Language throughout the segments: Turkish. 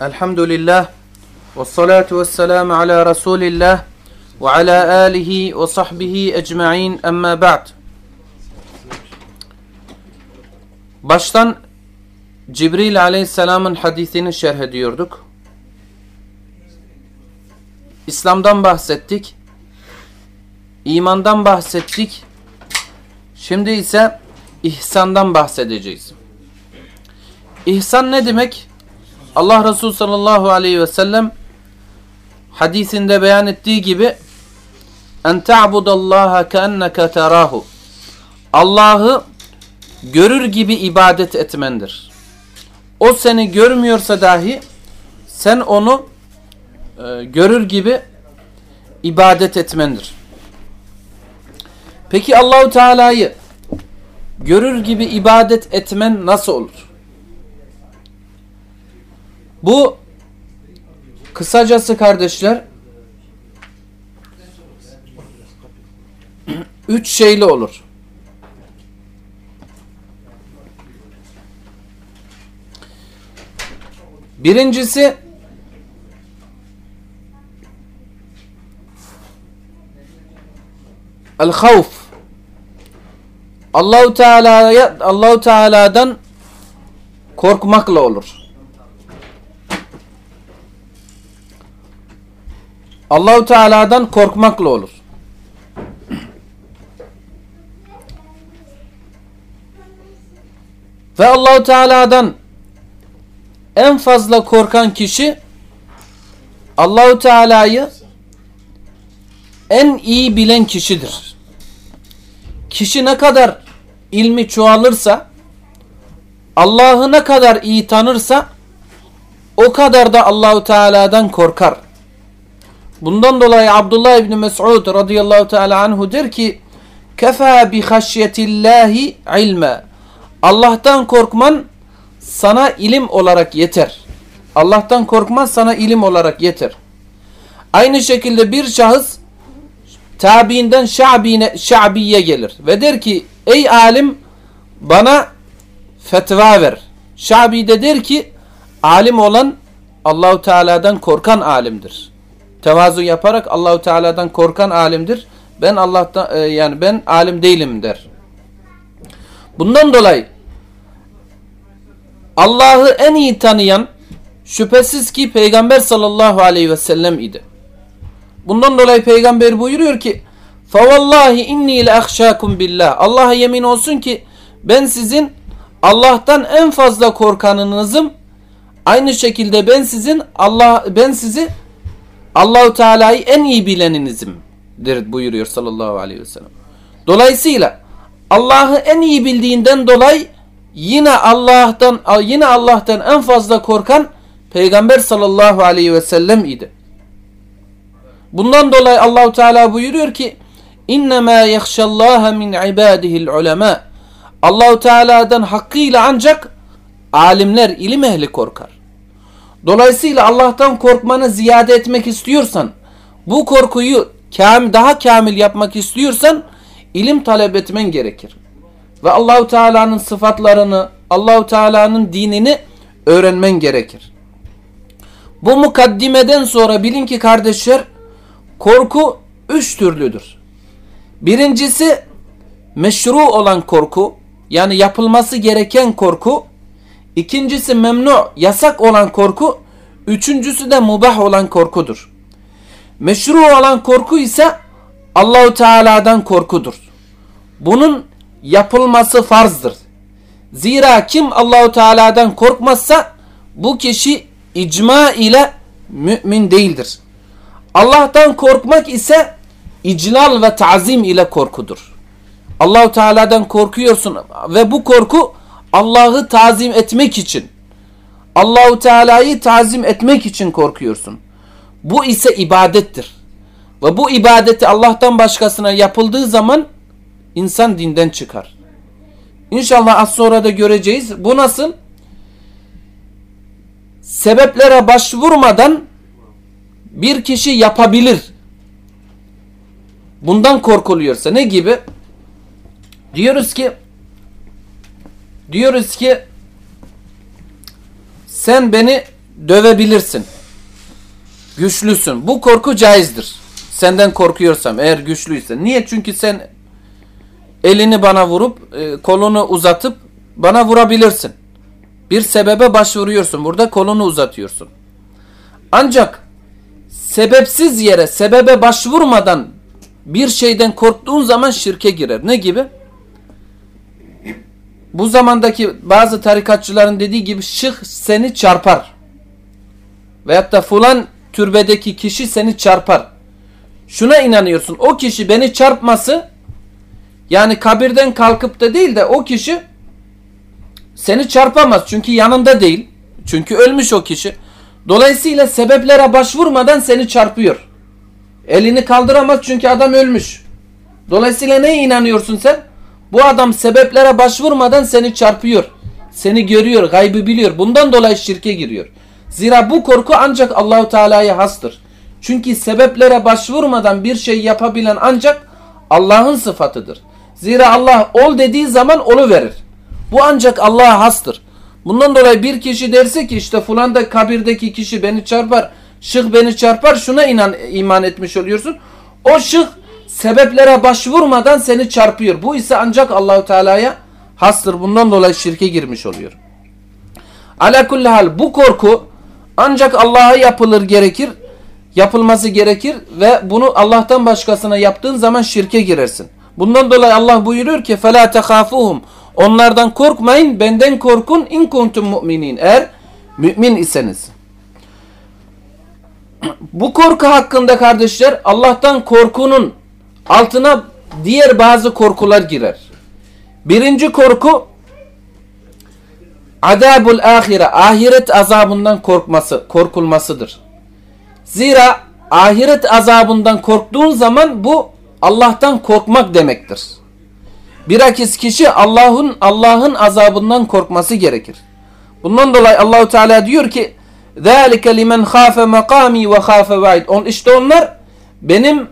Elhamdülillah ve salatu ve selamu ala Resulillah ve ala alihi ve sahbihi ecma'in emma ba'd. Baştan Cibril aleyhisselamın hadisini şerh ediyorduk. İslam'dan bahsettik. imandan bahsettik. Şimdi ise ihsandan bahsedeceğiz. İhsan ne demek? Allah Resulü sallallahu aleyhi ve sellem hadisinde beyan ettiği gibi en ta'budallaha keenneke terahu Allah'ı görür gibi ibadet etmendir. O seni görmüyorsa dahi sen onu e, görür gibi ibadet etmendir. Peki Allahu Teala'yı görür gibi ibadet etmen nasıl olur? Bu kısacası kardeşler üç şeyli olur. Birincisi el havf Allahu Teala'ya Allahu Teala'dan korkmakla olur. Allahu Teala'dan korkmakla olur. Ve Allahu Teala'dan en fazla korkan kişi Allahu Teala'yı en iyi bilen kişidir. Kişi ne kadar ilmi çoğalırsa Allah'ı ne kadar iyi tanırsa o kadar da Allahu Teala'dan korkar. Bundan dolayı Abdullah İbni Mes'ud radıyallahu teala anhu der ki Kefa bi haşyetillahi ilme Allah'tan korkman sana ilim olarak yeter. Allah'tan korkman sana ilim olarak yeter. Aynı şekilde bir şahıs tabiinden şa'bine, şa'biye gelir ve der ki ey alim bana fetva ver. Şa'bi de der ki alim olan Allahu Teala'dan korkan alimdir tevazu yaparak Allahu Teala'dan korkan alimdir. Ben Allah'tan e, yani ben alim değilim der. Bundan dolayı Allah'ı en iyi tanıyan şüphesiz ki Peygamber sallallahu aleyhi ve sellem idi. Bundan dolayı Peygamber buyuruyor ki فَوَاللّٰهِ اِنِّي لَاَخْشَاكُمْ billah. Allah'a yemin olsun ki ben sizin Allah'tan en fazla korkanınızım. Aynı şekilde ben sizin Allah ben sizi Allahu Teala'yı en iyi bileninizimdir buyuruyor sallallahu aleyhi ve sellem. Dolayısıyla Allah'ı en iyi bildiğinden dolayı yine Allah'tan yine Allah'tan en fazla korkan Peygamber sallallahu aleyhi ve sellem idi. Bundan dolayı Allahu Teala buyuruyor ki İnnemâ yehşallâhe min ibâdihil ulemâ Allahu Teala'dan hakkıyla ancak alimler, ilim ehli korkar. Dolayısıyla Allah'tan korkmanı ziyade etmek istiyorsan, bu korkuyu daha kamil yapmak istiyorsan ilim talep etmen gerekir. Ve Allahu Teala'nın sıfatlarını, Allahu Teala'nın dinini öğrenmen gerekir. Bu mukaddimeden sonra bilin ki kardeşler korku üç türlüdür. Birincisi meşru olan korku yani yapılması gereken korku. İkincisi memnu, yasak olan korku. Üçüncüsü de mubah olan korkudur. Meşru olan korku ise Allahu Teala'dan korkudur. Bunun yapılması farzdır. Zira kim Allahu Teala'dan korkmazsa bu kişi icma ile mümin değildir. Allah'tan korkmak ise iclal ve tazim ile korkudur. Allahu Teala'dan korkuyorsun ve bu korku Allah'ı tazim etmek için Allahu Teala'yı tazim etmek için korkuyorsun. Bu ise ibadettir. Ve bu ibadeti Allah'tan başkasına yapıldığı zaman insan dinden çıkar. İnşallah az sonra da göreceğiz. Bu nasıl? Sebeplere başvurmadan bir kişi yapabilir. Bundan korkuluyorsa ne gibi? Diyoruz ki diyoruz ki sen beni dövebilirsin. Güçlüsün. Bu korku caizdir. Senden korkuyorsam eğer güçlüysen. Niye? Çünkü sen elini bana vurup e, kolunu uzatıp bana vurabilirsin. Bir sebebe başvuruyorsun. Burada kolunu uzatıyorsun. Ancak sebepsiz yere sebebe başvurmadan bir şeyden korktuğun zaman şirke girer. Ne gibi? Bu zamandaki bazı tarikatçıların dediği gibi şıh seni çarpar. Veyahut da fulan türbedeki kişi seni çarpar. Şuna inanıyorsun. O kişi beni çarpması yani kabirden kalkıp da değil de o kişi seni çarpamaz. Çünkü yanında değil. Çünkü ölmüş o kişi. Dolayısıyla sebeplere başvurmadan seni çarpıyor. Elini kaldıramaz çünkü adam ölmüş. Dolayısıyla neye inanıyorsun sen? Bu adam sebeplere başvurmadan seni çarpıyor. Seni görüyor, gaybı biliyor. Bundan dolayı şirke giriyor. Zira bu korku ancak Allahu Teala'ya hastır. Çünkü sebeplere başvurmadan bir şey yapabilen ancak Allah'ın sıfatıdır. Zira Allah ol dediği zaman olu verir. Bu ancak Allah'a hastır. Bundan dolayı bir kişi derse ki işte fulan da kabirdeki kişi beni çarpar, şık beni çarpar şuna inan, iman etmiş oluyorsun. O şık sebeplere başvurmadan seni çarpıyor. Bu ise ancak Allahu Teala'ya hastır. Bundan dolayı şirke girmiş oluyor. Ala hal bu korku ancak Allah'a yapılır gerekir. Yapılması gerekir ve bunu Allah'tan başkasına yaptığın zaman şirke girersin. Bundan dolayı Allah buyuruyor ki fela tehafuhum onlardan korkmayın benden korkun in kuntum müminin eğer mümin iseniz. Bu korku hakkında kardeşler Allah'tan korkunun altına diğer bazı korkular girer. Birinci korku adabul ahire ahiret azabından korkması, korkulmasıdır. Zira ahiret azabından korktuğun zaman bu Allah'tan korkmak demektir. Birakis kişi Allah'ın Allah'ın azabından korkması gerekir. Bundan dolayı Allahu Teala diyor ki: "Zalike limen khafe makami ve khafe vaid." On işte onlar benim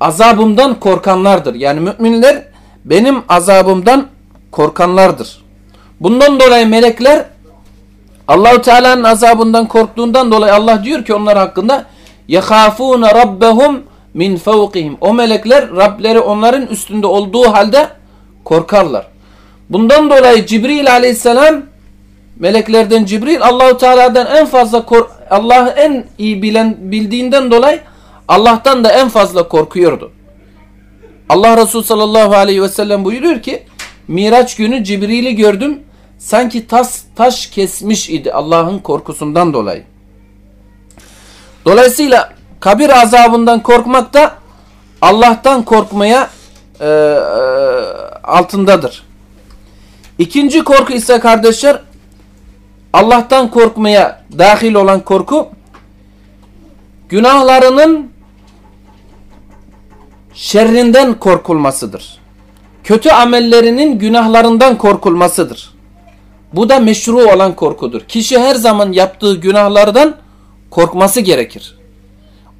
azabımdan korkanlardır. Yani müminler benim azabımdan korkanlardır. Bundan dolayı melekler Allahu Teala'nın azabından korktuğundan dolayı Allah diyor ki onlar hakkında yahafuna rabbahum min fevkihim. O melekler Rableri onların üstünde olduğu halde korkarlar. Bundan dolayı Cibril aleyhisselam meleklerden Cibril Allahu Teala'dan en fazla Allah'ı en iyi bilen bildiğinden dolayı Allah'tan da en fazla korkuyordu. Allah Resulü sallallahu aleyhi ve sellem buyuruyor ki Miraç günü Cibril'i gördüm sanki tas, taş kesmiş idi Allah'ın korkusundan dolayı. Dolayısıyla kabir azabından korkmak da Allah'tan korkmaya e, e, altındadır. İkinci korku ise kardeşler Allah'tan korkmaya dahil olan korku günahlarının şerrinden korkulmasıdır. Kötü amellerinin günahlarından korkulmasıdır. Bu da meşru olan korkudur. Kişi her zaman yaptığı günahlardan korkması gerekir.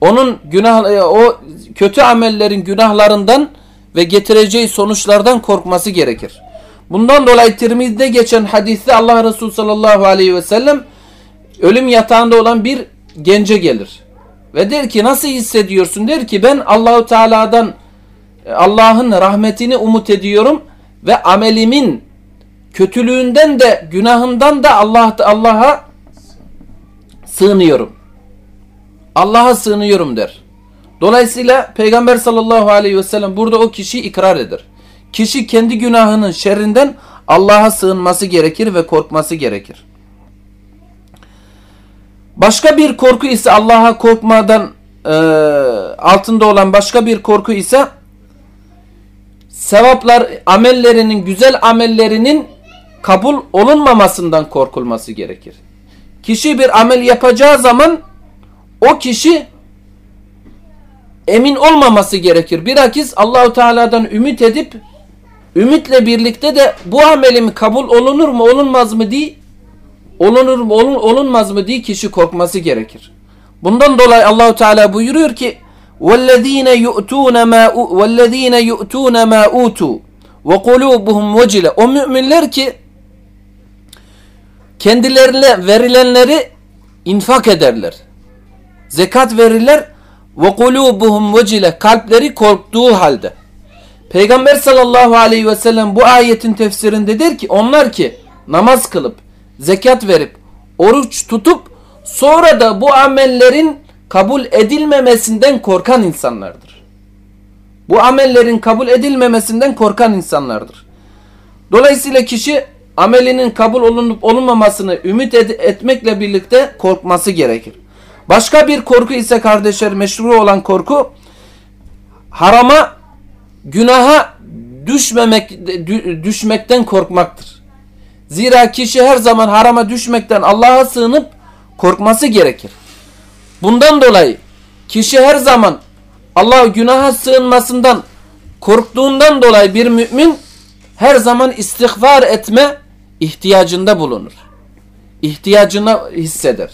Onun günah e, o kötü amellerin günahlarından ve getireceği sonuçlardan korkması gerekir. Bundan dolayı Tirmiz'de geçen hadiste Allah Resulü sallallahu aleyhi ve sellem ölüm yatağında olan bir gence gelir. Ve der ki nasıl hissediyorsun? Der ki ben Allahu Teala'dan e, Allah'ın rahmetini umut ediyorum ve amelimin kötülüğünden de günahından da Allah Allah'a sığınıyorum. Allah'a sığınıyorum der. Dolayısıyla Peygamber sallallahu aleyhi ve sellem burada o kişiyi ikrar eder. Kişi kendi günahının şerrinden Allah'a sığınması gerekir ve korkması gerekir. Başka bir korku ise Allah'a korkmadan e, altında olan başka bir korku ise sevaplar amellerinin güzel amellerinin kabul olunmamasından korkulması gerekir. Kişi bir amel yapacağı zaman o kişi emin olmaması gerekir. Bilakis Allahu Teala'dan ümit edip ümitle birlikte de bu amelim kabul olunur mu olunmaz mı diye olunur mu olun, olunmaz mı diye kişi korkması gerekir. Bundan dolayı Allahu Teala buyuruyor ki وَالَّذ۪ينَ يُؤْتُونَ مَا وَالَّذ۪ينَ يُؤْتُونَ مَا اُوتُوا وَقُلُوبُهُمْ وَجِلَ O müminler ki kendilerine verilenleri infak ederler. Zekat verirler ve kulubuhum vecile kalpleri korktuğu halde. Peygamber sallallahu aleyhi ve sellem bu ayetin tefsirinde der ki onlar ki namaz kılıp zekat verip oruç tutup sonra da bu amellerin kabul edilmemesinden korkan insanlardır. Bu amellerin kabul edilmemesinden korkan insanlardır. Dolayısıyla kişi amelinin kabul olunup olunmamasını ümit ed etmekle birlikte korkması gerekir. Başka bir korku ise kardeşler meşru olan korku harama günaha düşmemek düşmekten korkmaktır. Zira kişi her zaman harama düşmekten Allah'a sığınıp korkması gerekir. Bundan dolayı kişi her zaman Allah günaha sığınmasından korktuğundan dolayı bir mümin her zaman istiğfar etme ihtiyacında bulunur. İhtiyacını hisseder.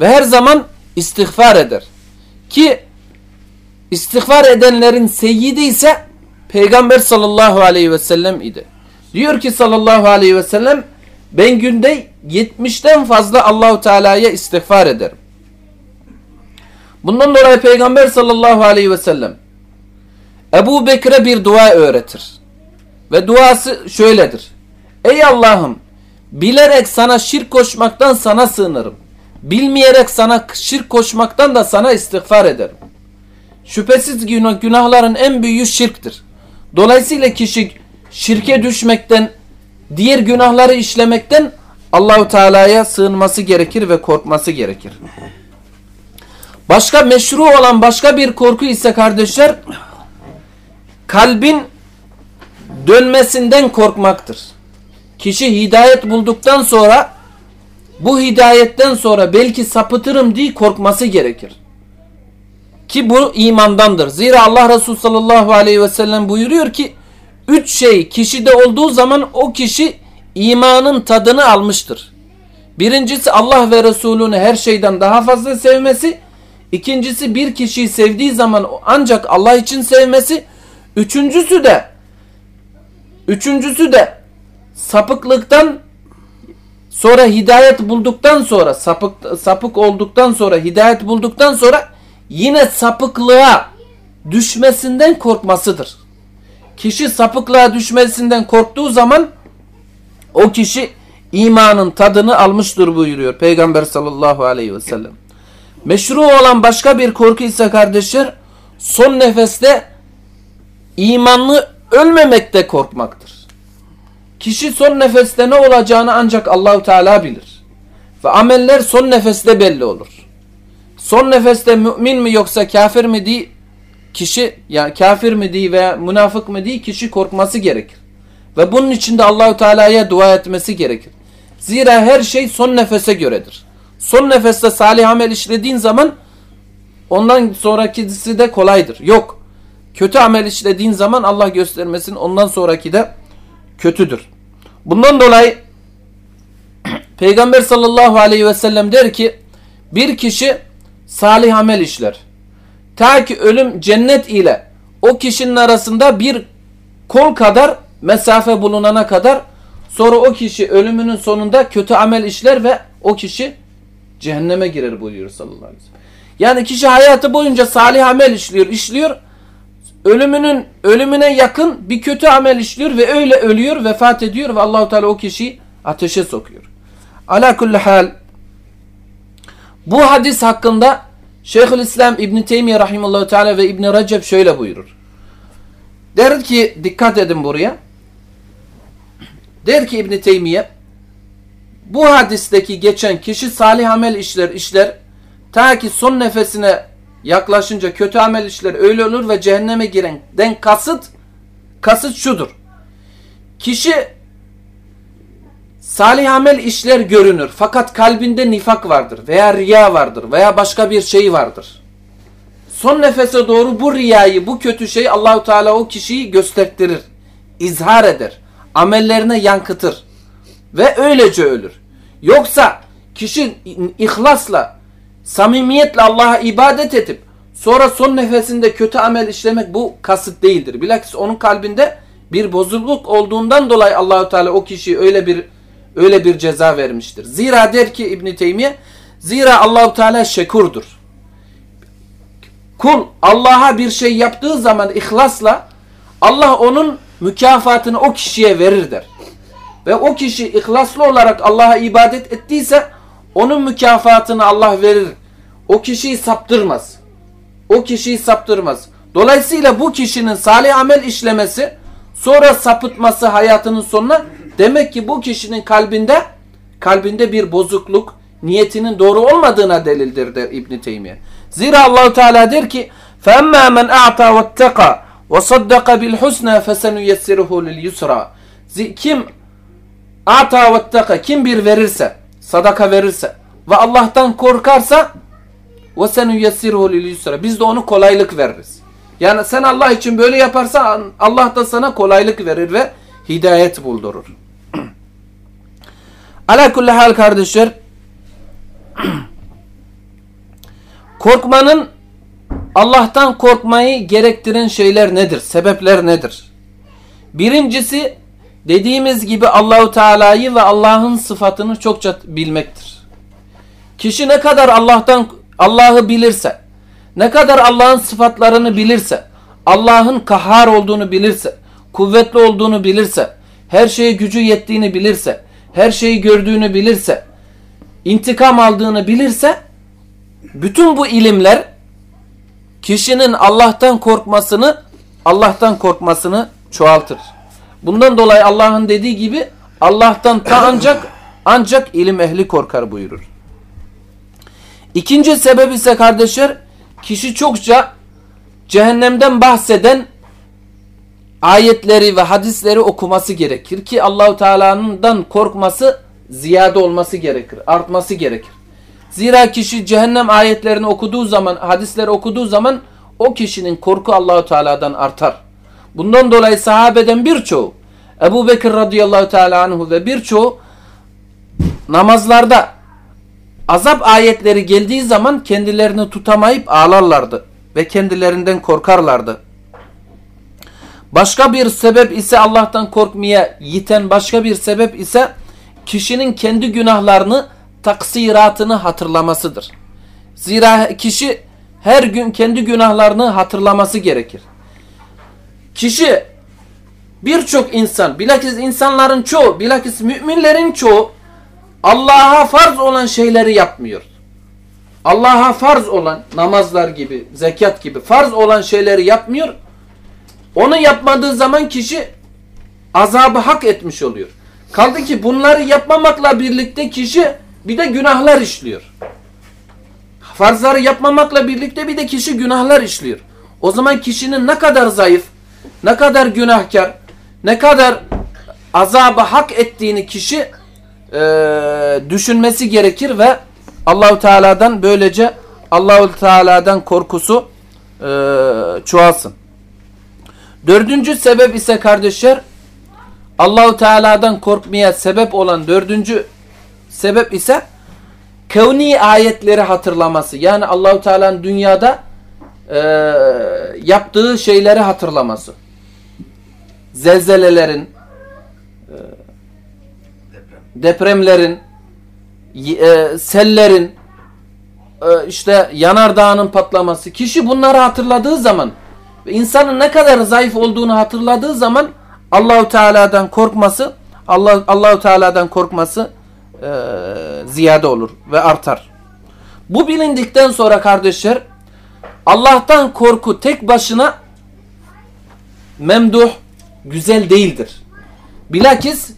Ve her zaman istiğfar eder. Ki istiğfar edenlerin seyyidi ise Peygamber sallallahu aleyhi ve sellem idi. Diyor ki sallallahu aleyhi ve sellem ben günde 70'ten fazla Allahu Teala'ya istiğfar ederim. Bundan dolayı Peygamber sallallahu aleyhi ve sellem Ebu Bekir'e bir dua öğretir. Ve duası şöyledir. Ey Allah'ım bilerek sana şirk koşmaktan sana sığınırım. Bilmeyerek sana şirk koşmaktan da sana istiğfar ederim. Şüphesiz günahların en büyüğü şirktir. Dolayısıyla kişi şirke düşmekten, diğer günahları işlemekten Allahu Teala'ya sığınması gerekir ve korkması gerekir. Başka meşru olan başka bir korku ise kardeşler kalbin dönmesinden korkmaktır. Kişi hidayet bulduktan sonra bu hidayetten sonra belki sapıtırım diye korkması gerekir. Ki bu imandandır. Zira Allah Resulü sallallahu aleyhi ve sellem buyuruyor ki üç şey kişide olduğu zaman o kişi imanın tadını almıştır. Birincisi Allah ve Resulünü her şeyden daha fazla sevmesi. İkincisi bir kişiyi sevdiği zaman ancak Allah için sevmesi. Üçüncüsü de üçüncüsü de sapıklıktan sonra hidayet bulduktan sonra sapık sapık olduktan sonra hidayet bulduktan sonra yine sapıklığa düşmesinden korkmasıdır. Kişi sapıklığa düşmesinden korktuğu zaman o kişi imanın tadını almıştır buyuruyor Peygamber sallallahu aleyhi ve sellem. Meşru olan başka bir korku ise kardeşler son nefeste imanlı ölmemekte korkmaktır. Kişi son nefeste ne olacağını ancak Allahu Teala bilir. Ve ameller son nefeste belli olur. Son nefeste mümin mi yoksa kafir mi diye kişi yani kafir mi diye veya münafık mı diye kişi korkması gerekir. Ve bunun için de Allahu Teala'ya dua etmesi gerekir. Zira her şey son nefese göredir. Son nefeste salih amel işlediğin zaman ondan sonrakisi de kolaydır. Yok. Kötü amel işlediğin zaman Allah göstermesin ondan sonraki de kötüdür. Bundan dolayı Peygamber sallallahu aleyhi ve sellem der ki bir kişi salih amel işler. Ta ki ölüm cennet ile o kişinin arasında bir kol kadar mesafe bulunana kadar sonra o kişi ölümünün sonunda kötü amel işler ve o kişi cehenneme girer buyuruyor sallallahu aleyhi ve sellem. Yani kişi hayatı boyunca salih amel işliyor, işliyor ölümünün ölümüne yakın bir kötü amel işliyor ve öyle ölüyor, vefat ediyor ve Allahu Teala o kişiyi ateşe sokuyor. Ala kulli hal bu hadis hakkında Şeyhülislam İbn Teymiyye rahimehullah teala ve İbn Recep şöyle buyurur. Der ki dikkat edin buraya. Der ki İbn Teymiye bu hadisteki geçen kişi salih amel işler işler ta ki son nefesine yaklaşınca kötü amel işler öyle olur ve cehenneme girenden kasıt kasıt şudur. Kişi salih amel işler görünür fakat kalbinde nifak vardır veya riya vardır veya başka bir şey vardır. Son nefese doğru bu riyayı, bu kötü şey Allahu Teala o kişiyi göstertirir, izhar eder, amellerine yankıtır ve öylece ölür. Yoksa kişi ihlasla samimiyetle Allah'a ibadet edip sonra son nefesinde kötü amel işlemek bu kasıt değildir. Bilakis onun kalbinde bir bozukluk olduğundan dolayı Allahü Teala o kişiyi öyle bir öyle bir ceza vermiştir. Zira der ki İbn Teymiye zira Allahu Teala şekurdur. Kul Allah'a bir şey yaptığı zaman ihlasla Allah onun mükafatını o kişiye verir der. Ve o kişi ihlaslı olarak Allah'a ibadet ettiyse onun mükafatını Allah verir. O kişiyi saptırmaz. O kişiyi saptırmaz. Dolayısıyla bu kişinin salih amel işlemesi sonra sapıtması hayatının sonuna demek ki bu kişinin kalbinde kalbinde bir bozukluk niyetinin doğru olmadığına delildir der İbn Teymiye. Zira Allahu Teala der ki: "Femma men a'ta vettaka ve saddaqa bil husna fesenuyessiruhu lil yusra." Kim a'ta vettaka kim bir verirse, sadaka verirse ve Allah'tan korkarsa ve senuyessiruhu lil yusra. Biz de onu kolaylık veririz. Yani sen Allah için böyle yaparsan Allah da sana kolaylık verir ve hidayet buldurur. Ala hal kardeşler korkmanın Allah'tan korkmayı gerektiren şeyler nedir? Sebepler nedir? Birincisi dediğimiz gibi Allahu Teala'yı ve Allah'ın sıfatını çokça bilmektir. Kişi ne kadar Allah'tan Allah'ı bilirse, ne kadar Allah'ın sıfatlarını bilirse, Allah'ın kahhar olduğunu bilirse, kuvvetli olduğunu bilirse, her şeye gücü yettiğini bilirse, her şeyi gördüğünü bilirse, intikam aldığını bilirse, bütün bu ilimler kişinin Allah'tan korkmasını, Allah'tan korkmasını çoğaltır. Bundan dolayı Allah'ın dediği gibi Allah'tan ta ancak ancak ilim ehli korkar buyurur. İkinci sebep ise kardeşler kişi çokça cehennemden bahseden ayetleri ve hadisleri okuması gerekir ki Allahu Teala'dan korkması ziyade olması gerekir, artması gerekir. Zira kişi cehennem ayetlerini okuduğu zaman, hadisleri okuduğu zaman o kişinin korku Allahu Teala'dan artar. Bundan dolayı sahabeden birçoğu Ebu Bekir radıyallahu teala anhu ve birçoğu namazlarda azap ayetleri geldiği zaman kendilerini tutamayıp ağlarlardı ve kendilerinden korkarlardı. Başka bir sebep ise Allah'tan korkmaya yiten başka bir sebep ise kişinin kendi günahlarını taksiratını hatırlamasıdır. Zira kişi her gün kendi günahlarını hatırlaması gerekir. Kişi birçok insan, bilakis insanların çoğu, bilakis müminlerin çoğu Allah'a farz olan şeyleri yapmıyor. Allah'a farz olan namazlar gibi, zekat gibi farz olan şeyleri yapmıyor. Onu yapmadığı zaman kişi azabı hak etmiş oluyor. Kaldı ki bunları yapmamakla birlikte kişi bir de günahlar işliyor. Farzları yapmamakla birlikte bir de kişi günahlar işliyor. O zaman kişinin ne kadar zayıf, ne kadar günahkar, ne kadar azabı hak ettiğini kişi e, düşünmesi gerekir ve Allahu Teala'dan böylece Allahu Teala'dan korkusu e, çoğalsın. Dördüncü sebep ise kardeşler Allahu Teala'dan korkmaya sebep olan dördüncü sebep ise kevni ayetleri hatırlaması. Yani Allahu Teala'nın dünyada e, yaptığı şeyleri hatırlaması. Zelzelelerin, e, depremlerin, e, sellerin, e, işte yanardağının patlaması. Kişi bunları hatırladığı zaman ve insanın ne kadar zayıf olduğunu hatırladığı zaman Allahu Teala'dan korkması, Allah Allahu Teala'dan korkması e, ziyade olur ve artar. Bu bilindikten sonra kardeşler Allah'tan korku tek başına memduh güzel değildir. Bilakis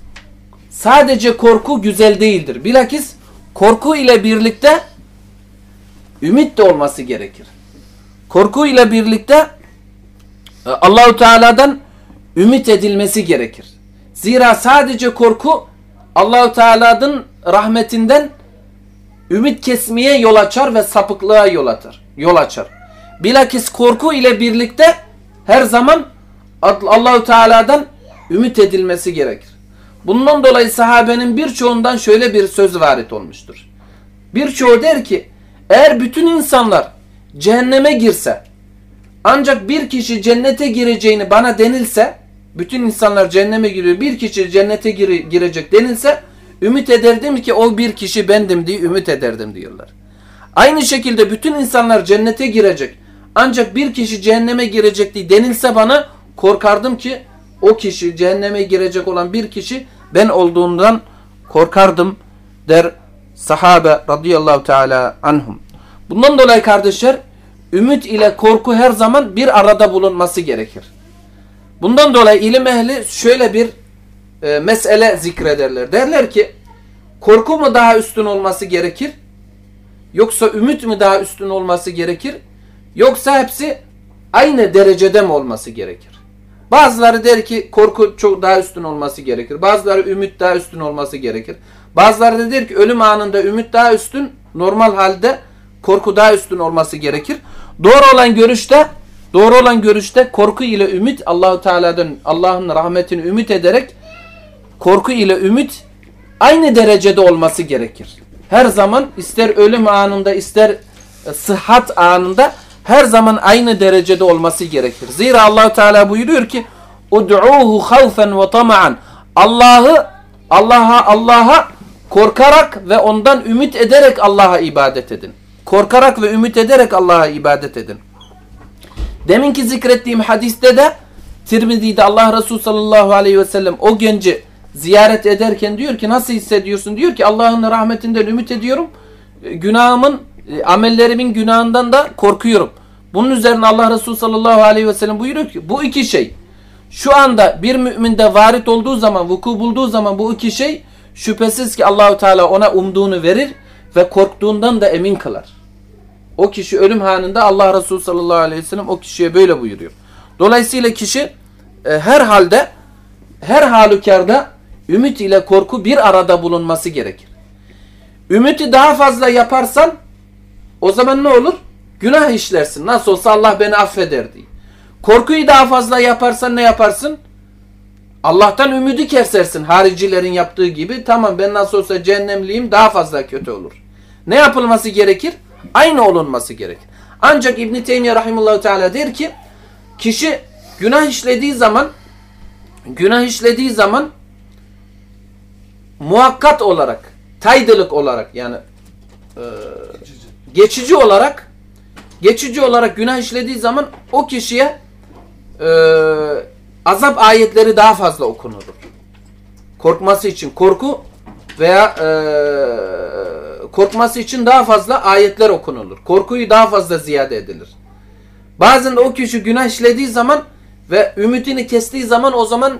sadece korku güzel değildir. Bilakis korku ile birlikte ümit de olması gerekir. Korku ile birlikte Allahu Teala'dan ümit edilmesi gerekir. Zira sadece korku Allahu Teala'nın rahmetinden ümit kesmeye yol açar ve sapıklığa yol açar. Yol açar. Bilakis korku ile birlikte her zaman Allahu Teala'dan ümit edilmesi gerekir. Bundan dolayı sahabenin birçoğundan şöyle bir söz varit olmuştur. Birçoğu der ki eğer bütün insanlar cehenneme girse ancak bir kişi cennete gireceğini bana denilse bütün insanlar cehenneme giriyor bir kişi cennete gire, girecek denilse ümit ederdim ki o bir kişi bendim diye ümit ederdim diyorlar. Aynı şekilde bütün insanlar cennete girecek. Ancak bir kişi cehenneme girecek diye denilse bana korkardım ki o kişi cehenneme girecek olan bir kişi ben olduğundan korkardım der sahabe radıyallahu teala anhum. Bundan dolayı kardeşler ümit ile korku her zaman bir arada bulunması gerekir. Bundan dolayı ilim ehli şöyle bir e, mesele zikrederler. Derler ki korku mu daha üstün olması gerekir? Yoksa ümit mi daha üstün olması gerekir? Yoksa hepsi aynı derecede mi olması gerekir? Bazıları der ki korku çok daha üstün olması gerekir. Bazıları ümit daha üstün olması gerekir. Bazıları da der ki ölüm anında ümit daha üstün, normal halde korku daha üstün olması gerekir. Doğru olan görüşte doğru olan görüşte korku ile ümit Allahu Teala'dan Allah'ın rahmetini ümit ederek korku ile ümit aynı derecede olması gerekir. Her zaman ister ölüm anında ister e, sıhhat anında her zaman aynı derecede olması gerekir. Zira Allahu Teala buyuruyor ki: "Ud'uhu havfen ve tama'an." Allah'ı Allah'a Allah'a korkarak ve ondan ümit ederek Allah'a ibadet edin. Korkarak ve ümit ederek Allah'a ibadet edin. Deminki zikrettiğim hadiste de Tirmizi'de Allah Resulü sallallahu aleyhi ve sellem o genci ziyaret ederken diyor ki nasıl hissediyorsun? Diyor ki Allah'ın rahmetinden ümit ediyorum. Günahımın, amellerimin günahından da korkuyorum. Bunun üzerine Allah Resulü sallallahu aleyhi ve sellem buyuruyor ki bu iki şey şu anda bir müminde varit olduğu zaman, vuku bulduğu zaman bu iki şey şüphesiz ki Allahu Teala ona umduğunu verir ve korktuğundan da emin kılar. O kişi ölüm hanında Allah Resulü sallallahu aleyhi ve sellem o kişiye böyle buyuruyor. Dolayısıyla kişi e, her halde her halükarda ümit ile korku bir arada bulunması gerekir. Ümiti daha fazla yaparsan o zaman ne olur? Günah işlersin. Nasıl olsa Allah beni affeder diye. Korkuyu daha fazla yaparsan ne yaparsın? Allah'tan ümidi kesersin haricilerin yaptığı gibi. Tamam ben nasıl olsa cehennemliyim daha fazla kötü olur. Ne yapılması gerekir? Aynı olunması gerekir. Ancak İbn Teymiyye rahimehullah teala der ki kişi günah işlediği zaman günah işlediği zaman muhakkat olarak, taydılık olarak yani e, geçici olarak geçici olarak günah işlediği zaman o kişiye e, azap ayetleri daha fazla okunur. Korkması için korku veya e, korkması için daha fazla ayetler okunulur. Korkuyu daha fazla ziyade edilir. Bazen o kişi günah işlediği zaman ve ümidini kestiği zaman o zaman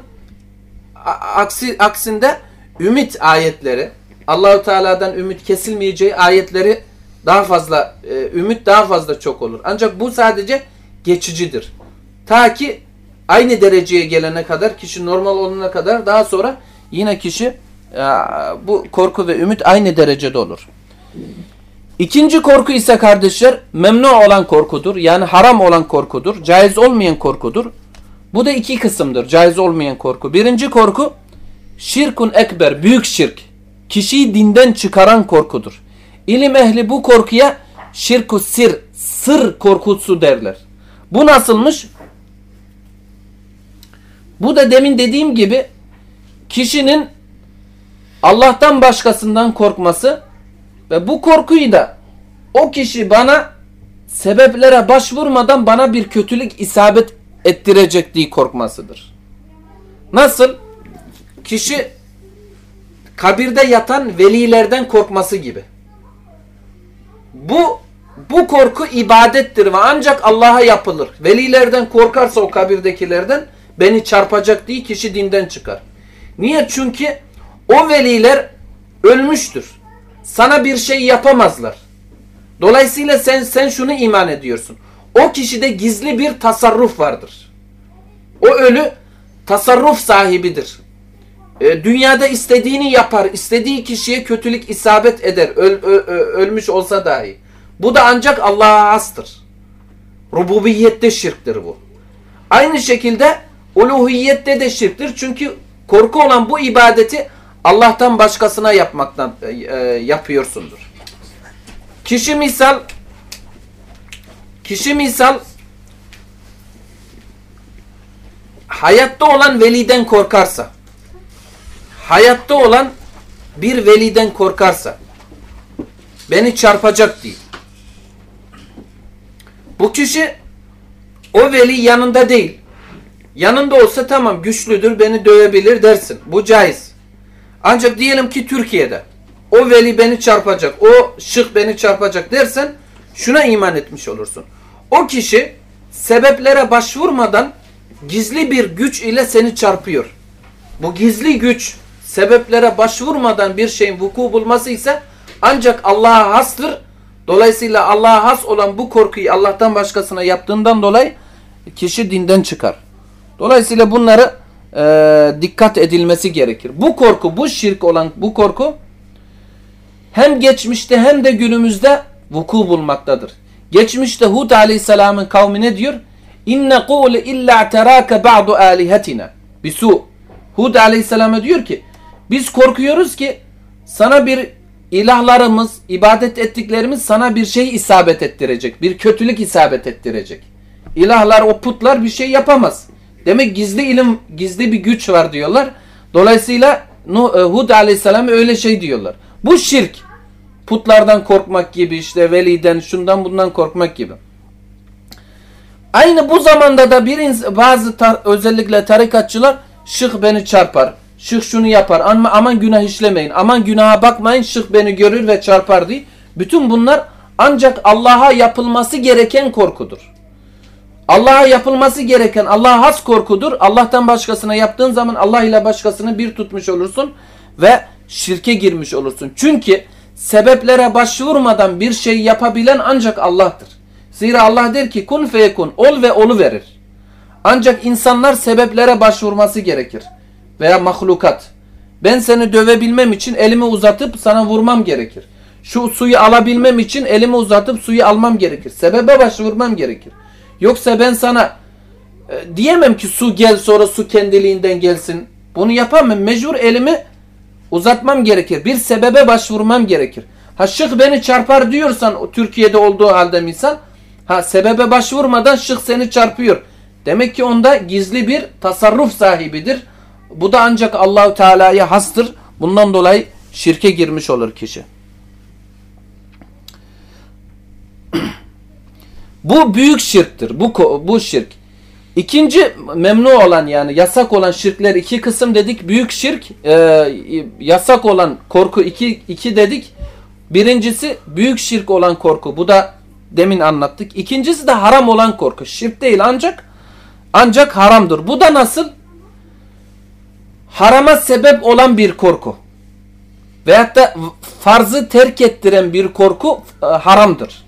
aksi, aksinde ümit ayetleri Allahu Teala'dan ümit kesilmeyeceği ayetleri daha fazla e, ümit daha fazla çok olur. Ancak bu sadece geçicidir. Ta ki aynı dereceye gelene kadar kişi normal olana kadar daha sonra yine kişi bu korku ve ümit aynı derecede olur. İkinci korku ise kardeşler memnu olan korkudur. Yani haram olan korkudur. Caiz olmayan korkudur. Bu da iki kısımdır. Caiz olmayan korku. Birinci korku şirkun ekber. Büyük şirk. Kişiyi dinden çıkaran korkudur. İlim ehli bu korkuya şirku sir. Sır korkusu derler. Bu nasılmış? Bu da demin dediğim gibi kişinin Allah'tan başkasından korkması ve bu korkuyu da o kişi bana sebeplere başvurmadan bana bir kötülük isabet ettirecek diye korkmasıdır. Nasıl? Kişi kabirde yatan velilerden korkması gibi. Bu bu korku ibadettir ve ancak Allah'a yapılır. Velilerden korkarsa o kabirdekilerden beni çarpacak diye kişi dinden çıkar. Niye? Çünkü o veliler ölmüştür. Sana bir şey yapamazlar. Dolayısıyla sen sen şunu iman ediyorsun. O kişide gizli bir tasarruf vardır. O ölü tasarruf sahibidir. E, dünyada istediğini yapar, istediği kişiye kötülük isabet eder, öl, ö, ö, ölmüş olsa dahi. Bu da ancak Allah'a hastır. Rububiyette şirktir bu. Aynı şekilde uluhiyette de şirktir. Çünkü korku olan bu ibadeti Allah'tan başkasına yapmaktan e, e, yapıyorsundur. Kişi misal kişi misal hayatta olan veliden korkarsa hayatta olan bir veliden korkarsa beni çarpacak diye. Bu kişi o veli yanında değil. Yanında olsa tamam güçlüdür beni dövebilir dersin. Bu caiz. Ancak diyelim ki Türkiye'de o veli beni çarpacak, o şık beni çarpacak dersen şuna iman etmiş olursun. O kişi sebeplere başvurmadan gizli bir güç ile seni çarpıyor. Bu gizli güç sebeplere başvurmadan bir şeyin vuku bulması ise ancak Allah'a hastır. Dolayısıyla Allah'a has olan bu korkuyu Allah'tan başkasına yaptığından dolayı kişi dinden çıkar. Dolayısıyla bunları e, dikkat edilmesi gerekir. Bu korku, bu şirk olan bu korku hem geçmişte hem de günümüzde vuku bulmaktadır. Geçmişte Hud aleyhisselamın kavmi ne diyor? İnne kûle illa terâke ba'du âlihetina bisu. Hud aleyhisselama diyor ki biz korkuyoruz ki sana bir ilahlarımız, ibadet ettiklerimiz sana bir şey isabet ettirecek. Bir kötülük isabet ettirecek. İlahlar, o putlar bir şey yapamaz. Demek gizli ilim, gizli bir güç var diyorlar. Dolayısıyla e, Hud aleyhisselam öyle şey diyorlar. Bu şirk. Putlardan korkmak gibi işte veliden şundan bundan korkmak gibi. Aynı bu zamanda da bir bazı tar özellikle tarikatçılar şık beni çarpar. Şık şunu yapar. Ama aman günah işlemeyin. Aman günaha bakmayın. Şık beni görür ve çarpar diye. Bütün bunlar ancak Allah'a yapılması gereken korkudur. Allah'a yapılması gereken Allah'a has korkudur. Allah'tan başkasına yaptığın zaman Allah ile başkasını bir tutmuş olursun ve şirke girmiş olursun. Çünkü sebeplere başvurmadan bir şey yapabilen ancak Allah'tır. Zira Allah der ki kun feyekun ol ve olu verir. Ancak insanlar sebeplere başvurması gerekir. Veya mahlukat. Ben seni dövebilmem için elimi uzatıp sana vurmam gerekir. Şu suyu alabilmem için elimi uzatıp suyu almam gerekir. Sebebe başvurmam gerekir. Yoksa ben sana e, diyemem ki su gel sonra su kendiliğinden gelsin. Bunu yapamam. Mecbur elimi uzatmam gerekir. Bir sebebe başvurmam gerekir. Ha şık beni çarpar diyorsan Türkiye'de olduğu halde misal ha sebebe başvurmadan şık seni çarpıyor. Demek ki onda gizli bir tasarruf sahibidir. Bu da ancak Allahu Teala'ya hastır. Bundan dolayı şirke girmiş olur kişi. Bu büyük şirktir. Bu bu şirk. İkinci memnu olan yani yasak olan şirkler iki kısım dedik. Büyük şirk e, yasak olan korku iki, iki dedik. Birincisi büyük şirk olan korku. Bu da demin anlattık. İkincisi de haram olan korku. Şirk değil ancak ancak haramdır. Bu da nasıl? Harama sebep olan bir korku. Veyahut da farzı terk ettiren bir korku e, haramdır.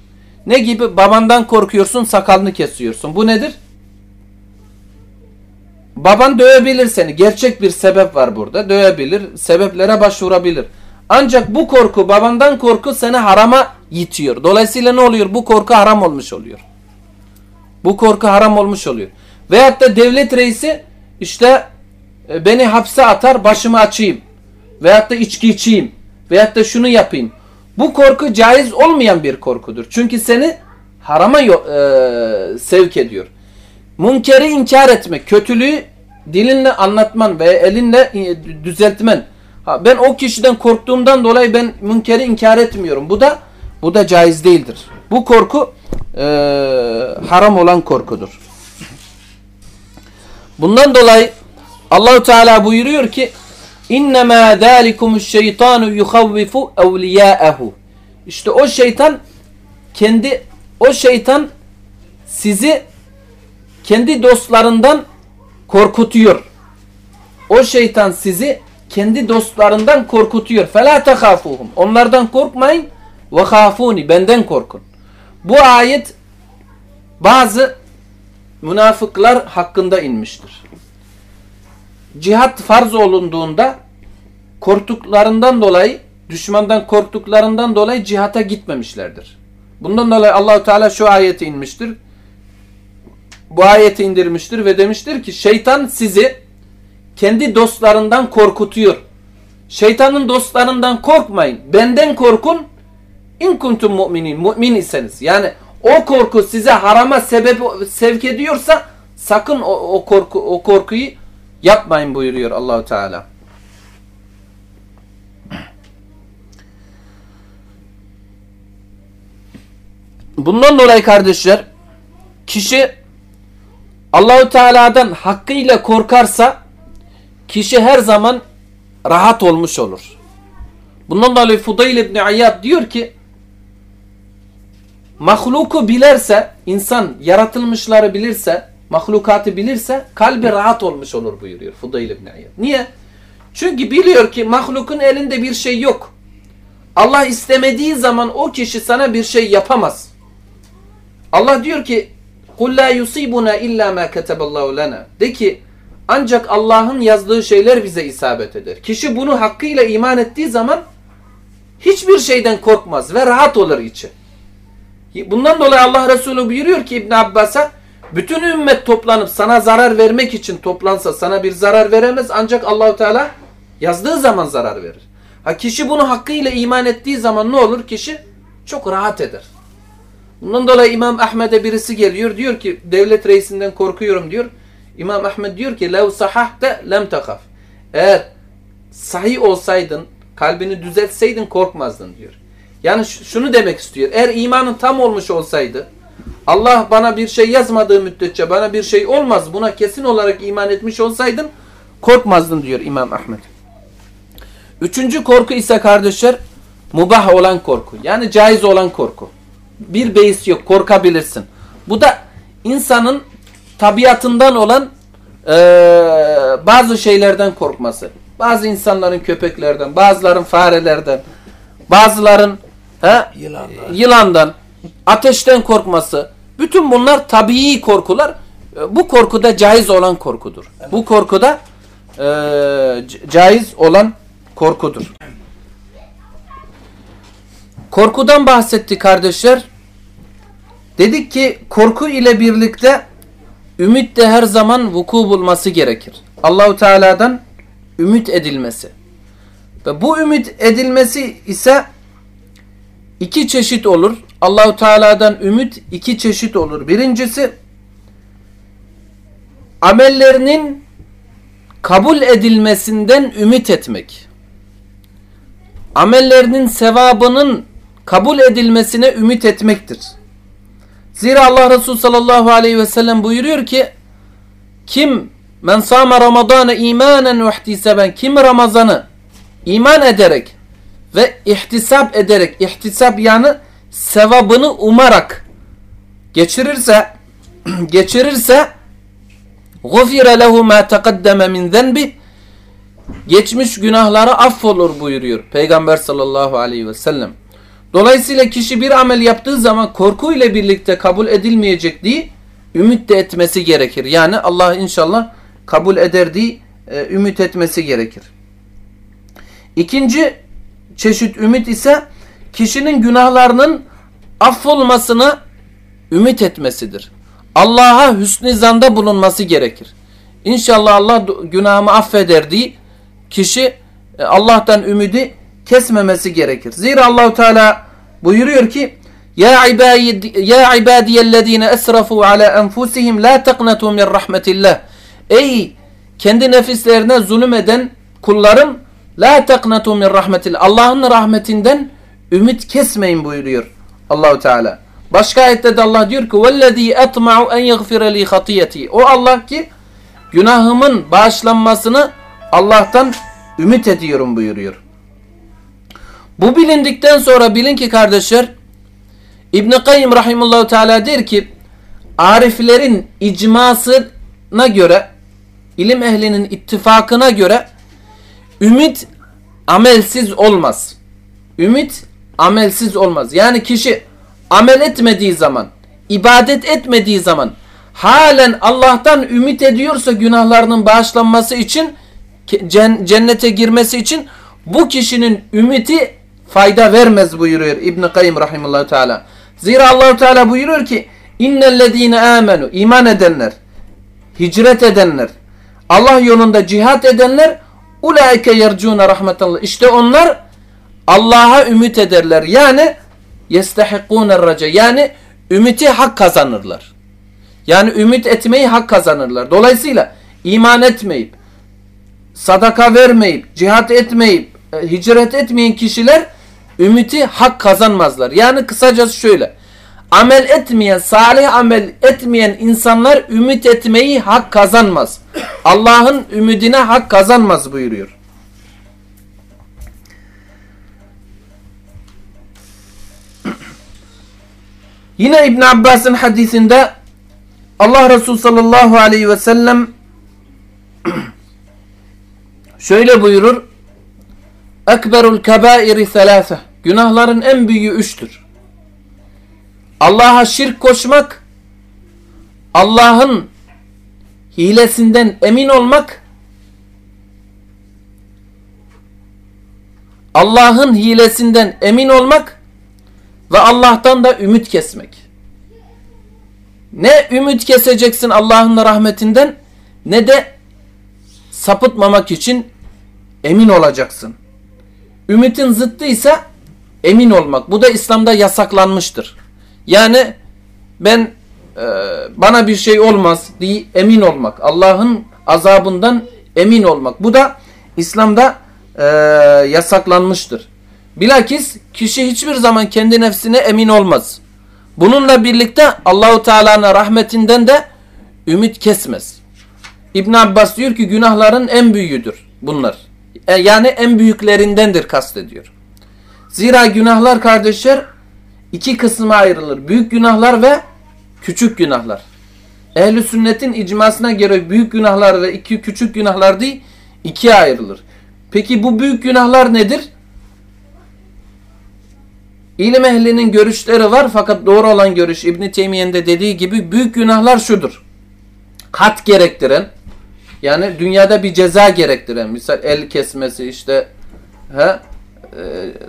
Ne gibi? Babandan korkuyorsun sakalını kesiyorsun. Bu nedir? Baban dövebilir seni. Gerçek bir sebep var burada. Dövebilir. Sebeplere başvurabilir. Ancak bu korku, babandan korku seni harama yitiyor. Dolayısıyla ne oluyor? Bu korku haram olmuş oluyor. Bu korku haram olmuş oluyor. Veyahut da devlet reisi işte e, beni hapse atar başımı açayım. Veyahut da içki içeyim. Veyahut da şunu yapayım. Bu korku caiz olmayan bir korkudur. Çünkü seni harama e, sevk ediyor. Munkeri inkar etmek, kötülüğü dilinle anlatman ve elinle e, düzeltmen. Ha, ben o kişiden korktuğumdan dolayı ben münkeri inkar etmiyorum. Bu da bu da caiz değildir. Bu korku e, haram olan korkudur. Bundan dolayı Allahu Teala buyuruyor ki İnnemâ zâlikumuş şeytanu yuhavvifu evliyâehu. İşte o şeytan kendi o şeytan sizi kendi dostlarından korkutuyor. O şeytan sizi kendi dostlarından korkutuyor. Fela tehafuhum. Onlardan korkmayın. Ve khafuni. Benden korkun. Bu ayet bazı münafıklar hakkında inmiştir cihat farz olunduğunda korktuklarından dolayı düşmandan korktuklarından dolayı cihata gitmemişlerdir. Bundan dolayı Allahu Teala şu ayeti inmiştir. Bu ayeti indirmiştir ve demiştir ki şeytan sizi kendi dostlarından korkutuyor. Şeytanın dostlarından korkmayın. Benden korkun. İn kuntum mu'minin. Mümin iseniz. Yani o korku size harama sebep sevk ediyorsa sakın o, o korku o korkuyu Yapmayın buyuruyor Allahu Teala. Bundan dolayı kardeşler kişi Allahu Teala'dan hakkıyla korkarsa kişi her zaman rahat olmuş olur. Bundan dolayı Fudayl İbni Ayyad diyor ki mahluku bilerse, insan yaratılmışları bilirse mahlukatı bilirse kalbi rahat olmuş olur buyuruyor Fudayl İbni Ayyad. Niye? Çünkü biliyor ki mahlukun elinde bir şey yok. Allah istemediği zaman o kişi sana bir şey yapamaz. Allah diyor ki قُلْ لَا يُصِيبُنَا اِلَّا مَا كَتَبَ اللّٰهُ لَنَا De ki ancak Allah'ın yazdığı şeyler bize isabet eder. Kişi bunu hakkıyla iman ettiği zaman hiçbir şeyden korkmaz ve rahat olur içi. Bundan dolayı Allah Resulü buyuruyor ki İbn Abbas'a bütün ümmet toplanıp sana zarar vermek için toplansa sana bir zarar veremez ancak Allahu Teala yazdığı zaman zarar verir. Ha kişi bunu hakkıyla iman ettiği zaman ne olur? Kişi çok rahat eder. Bundan dolayı İmam Ahmed'e birisi geliyor diyor ki devlet reisinden korkuyorum diyor. İmam Ahmed diyor ki lev sahahte lem tekaf. Eğer sahih olsaydın, kalbini düzeltseydin korkmazdın diyor. Yani şunu demek istiyor. Eğer imanın tam olmuş olsaydı, Allah bana bir şey yazmadığı müddetçe bana bir şey olmaz. Buna kesin olarak iman etmiş olsaydın korkmazdın diyor İmam Ahmed. Üçüncü korku ise kardeşler mubah olan korku. Yani caiz olan korku. Bir beis yok korkabilirsin. Bu da insanın tabiatından olan e, bazı şeylerden korkması. Bazı insanların köpeklerden, bazıların farelerden, bazıların he, yılandan. yılandan, ateşten korkması. Bütün bunlar tabii korkular. Bu korkuda caiz olan korkudur. Evet. Bu korkuda e, caiz olan korkudur. Korkudan bahsetti kardeşler. Dedik ki korku ile birlikte ümit de her zaman vuku bulması gerekir. Allahu Teala'dan ümit edilmesi. Ve bu ümit edilmesi ise iki çeşit olur. Allahu Teala'dan ümit iki çeşit olur. Birincisi amellerinin kabul edilmesinden ümit etmek. Amellerinin sevabının kabul edilmesine ümit etmektir. Zira Allah Resulü sallallahu aleyhi ve sellem buyuruyor ki kim men sama ramadana imanen ve ihtisaben kim Ramazan'ı iman ederek ve ihtisap ederek ihtisap yani sevabını umarak geçirirse geçirirse gufire lehu ma taqaddama min zenbi geçmiş günahları affolur buyuruyor Peygamber sallallahu aleyhi ve sellem. Dolayısıyla kişi bir amel yaptığı zaman korku ile birlikte kabul edilmeyecek diye ümit de etmesi gerekir. Yani Allah inşallah kabul eder diye e, ümit etmesi gerekir. İkinci çeşit ümit ise kişinin günahlarının affolmasını ümit etmesidir. Allah'a hüsnü zanda bulunması gerekir. İnşallah Allah günahımı affeder diye kişi e, Allah'tan ümidi kesmemesi gerekir. Zira Allahu Teala buyuruyor ki ya ibadi ya ibadiyellezine esrafu ala enfusihim la taqnatu min rahmetillah. Ey kendi nefislerine zulüm eden kullarım la taqnatu min rahmetillah. Allah'ın rahmetinden ümit kesmeyin buyuruyor Allahu Teala. Başka ayette de Allah diyor ki vellezî etma'u en yaghfira li hatiyeti. O Allah ki günahımın bağışlanmasını Allah'tan ümit ediyorum buyuruyor. Bu bilindikten sonra bilin ki kardeşler İbn Kayyim rahimehullah teala der ki ariflerin icmasına göre ilim ehlinin ittifakına göre ümit amelsiz olmaz. Ümit amelsiz olmaz. Yani kişi amel etmediği zaman, ibadet etmediği zaman halen Allah'tan ümit ediyorsa günahlarının bağışlanması için cennete girmesi için bu kişinin ümiti fayda vermez buyuruyor İbn Kayyim rahimehullah teala. Zira Allahu Teala buyuruyor ki innellezine amenu iman edenler, hicret edenler, Allah yolunda cihat edenler ulaike yercuna rahmetallah. İşte onlar Allah'a ümit ederler. Yani yestahikûne raca. Yani ümiti hak kazanırlar. Yani ümit etmeyi hak kazanırlar. Dolayısıyla iman etmeyip, sadaka vermeyip, cihat etmeyip, hicret etmeyen kişiler ümiti hak kazanmazlar. Yani kısacası şöyle. amel etmeyen, salih amel etmeyen insanlar ümit etmeyi hak kazanmaz. Allah'ın ümidine hak kazanmaz buyuruyor. Yine İbn Abbas'ın hadisinde Allah Resulü sallallahu aleyhi ve sellem şöyle buyurur. Ekberul kebairi selase. Günahların en büyüğü üçtür. Allah'a şirk koşmak, Allah'ın hilesinden emin olmak, Allah'ın hilesinden emin olmak ve Allah'tan da ümit kesmek. Ne ümit keseceksin Allah'ın rahmetinden ne de sapıtmamak için emin olacaksın. Ümitin zıttı ise emin olmak. Bu da İslam'da yasaklanmıştır. Yani ben e, bana bir şey olmaz diye emin olmak. Allah'ın azabından emin olmak. Bu da İslam'da e, yasaklanmıştır. Bilakis kişi hiçbir zaman kendi nefsine emin olmaz. Bununla birlikte Allahu Teala'nın rahmetinden de ümit kesmez. İbn Abbas diyor ki günahların en büyüğüdür bunlar. E, yani en büyüklerindendir kastediyor. Zira günahlar kardeşler iki kısma ayrılır. Büyük günahlar ve küçük günahlar. Ehli sünnetin icmasına göre büyük günahlar ve iki küçük günahlar değil ikiye ayrılır. Peki bu büyük günahlar nedir? İlim ehlinin görüşleri var fakat doğru olan görüş İbn Teymiye'nin de dediği gibi büyük günahlar şudur. Kat gerektiren yani dünyada bir ceza gerektiren misal el kesmesi işte he, e,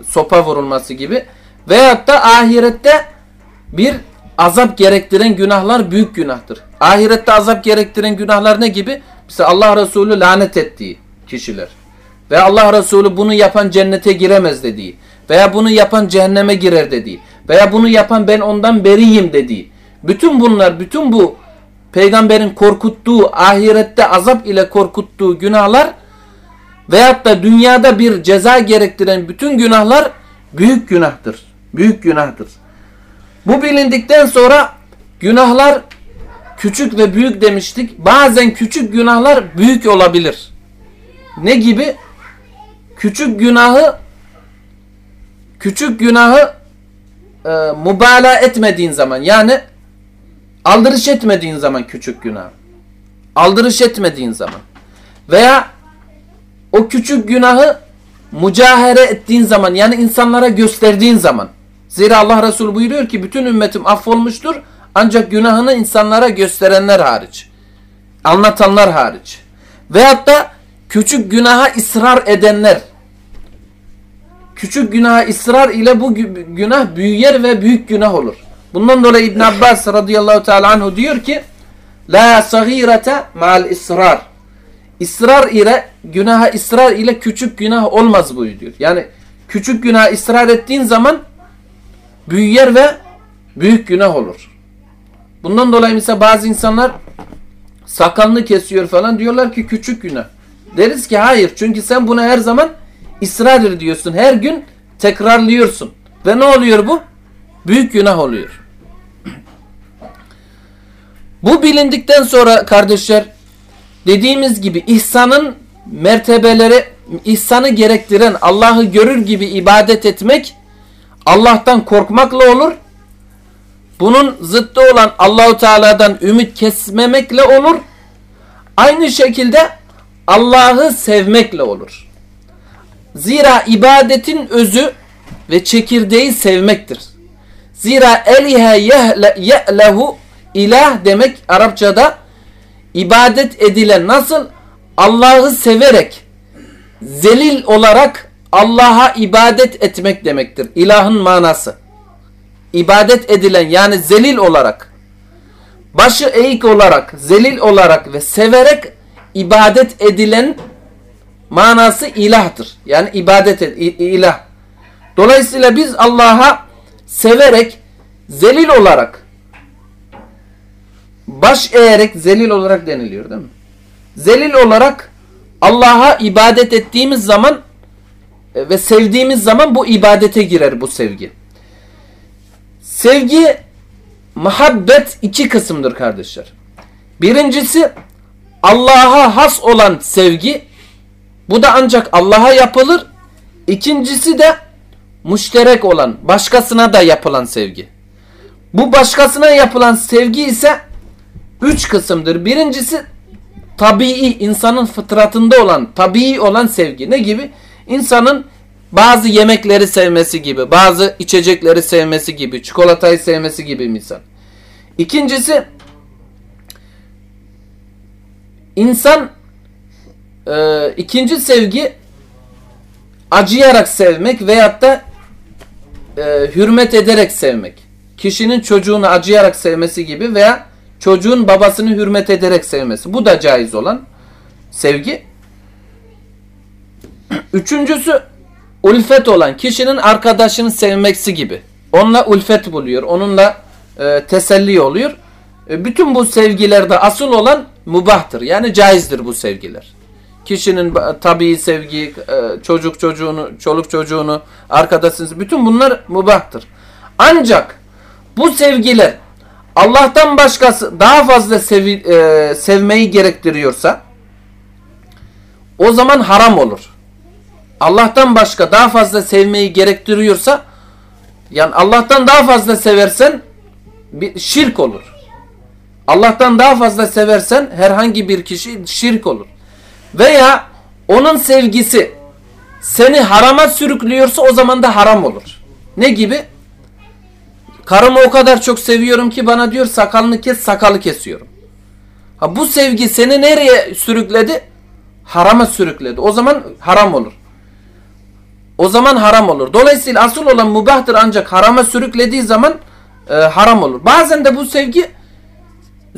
sopa vurulması gibi veyahut da ahirette bir azap gerektiren günahlar büyük günahtır. Ahirette azap gerektiren günahlar ne gibi? Mesela Allah Resulü lanet ettiği kişiler. Ve Allah Resulü bunu yapan cennete giremez dediği. Veya bunu yapan cehenneme girer dediği. Veya bunu yapan ben ondan beriyim dediği. Bütün bunlar, bütün bu peygamberin korkuttuğu, ahirette azap ile korkuttuğu günahlar veyahut da dünyada bir ceza gerektiren bütün günahlar büyük günahtır. Büyük günahtır. Bu bilindikten sonra günahlar küçük ve büyük demiştik. Bazen küçük günahlar büyük olabilir. Ne gibi? Küçük günahı küçük günahı e, mübalağa etmediğin zaman yani aldırış etmediğin zaman küçük günah. Aldırış etmediğin zaman veya o küçük günahı mücahere ettiğin zaman yani insanlara gösterdiğin zaman Zira Allah Resulü buyuruyor ki bütün ümmetim affolmuştur ancak günahını insanlara gösterenler hariç. Anlatanlar hariç. Veyahut da küçük günaha ısrar edenler. Küçük günaha ısrar ile bu günah büyüyer ve büyük günah olur. Bundan dolayı İbn Abbas radıyallahu teala anhu diyor ki La sagirete mal ısrar. İsrar ile günaha ısrar ile küçük günah olmaz buyuruyor. Yani küçük günah ısrar ettiğin zaman büyüyer ve büyük günah olur. Bundan dolayı mesela bazı insanlar sakalını kesiyor falan diyorlar ki küçük günah. Deriz ki hayır çünkü sen buna her zaman ısrar ediyorsun. Her gün tekrarlıyorsun. Ve ne oluyor bu? Büyük günah oluyor. Bu bilindikten sonra kardeşler dediğimiz gibi ihsanın mertebeleri ihsanı gerektiren Allah'ı görür gibi ibadet etmek Allah'tan korkmakla olur. Bunun zıttı olan Allahu Teala'dan ümit kesmemekle olur. Aynı şekilde Allah'ı sevmekle olur. Zira ibadetin özü ve çekirdeği sevmektir. Zira elihe ye'lehu ilah demek Arapçada ibadet edilen nasıl Allah'ı severek zelil olarak Allah'a ibadet etmek demektir. İlahın manası. İbadet edilen yani zelil olarak, başı eğik olarak, zelil olarak ve severek ibadet edilen manası ilahtır. Yani ibadet et, ilah. Dolayısıyla biz Allah'a severek, zelil olarak, baş eğerek zelil olarak deniliyor değil mi? Zelil olarak Allah'a ibadet ettiğimiz zaman e, ve sevdiğimiz zaman bu ibadete girer bu sevgi. Sevgi muhabbet iki kısımdır kardeşler. Birincisi Allah'a has olan sevgi. Bu da ancak Allah'a yapılır. İkincisi de müşterek olan, başkasına da yapılan sevgi. Bu başkasına yapılan sevgi ise üç kısımdır. Birincisi tabii insanın fıtratında olan, tabii olan sevgi. Ne gibi? İnsanın bazı yemekleri sevmesi gibi, bazı içecekleri sevmesi gibi, çikolatayı sevmesi gibi misal. İkincisi insan e, ikinci sevgi acıyarak sevmek veyahut da e, hürmet ederek sevmek. Kişinin çocuğunu acıyarak sevmesi gibi veya çocuğun babasını hürmet ederek sevmesi. Bu da caiz olan sevgi. Üçüncüsü ulfet olan kişinin arkadaşını sevmeksi gibi. Onunla ulfet buluyor. Onunla e, teselli oluyor. E, bütün bu sevgilerde asıl olan mubahtır. Yani caizdir bu sevgiler. Kişinin tabii sevgi, e, çocuk çocuğunu, çoluk çocuğunu, arkadaşını, bütün bunlar mubahtır. Ancak bu sevgiler Allah'tan başkası daha fazla sevi, e, sevmeyi gerektiriyorsa o zaman haram olur. Allah'tan başka daha fazla sevmeyi gerektiriyorsa yani Allah'tan daha fazla seversen bir şirk olur. Allah'tan daha fazla seversen herhangi bir kişi şirk olur. Veya onun sevgisi seni harama sürüklüyorsa o zaman da haram olur. Ne gibi? Karımı o kadar çok seviyorum ki bana diyor sakalını kes sakalı kesiyorum. Ha, bu sevgi seni nereye sürükledi? Harama sürükledi. O zaman haram olur. O zaman haram olur. Dolayısıyla asıl olan mubahtır ancak harama sürüklediği zaman e, haram olur. Bazen de bu sevgi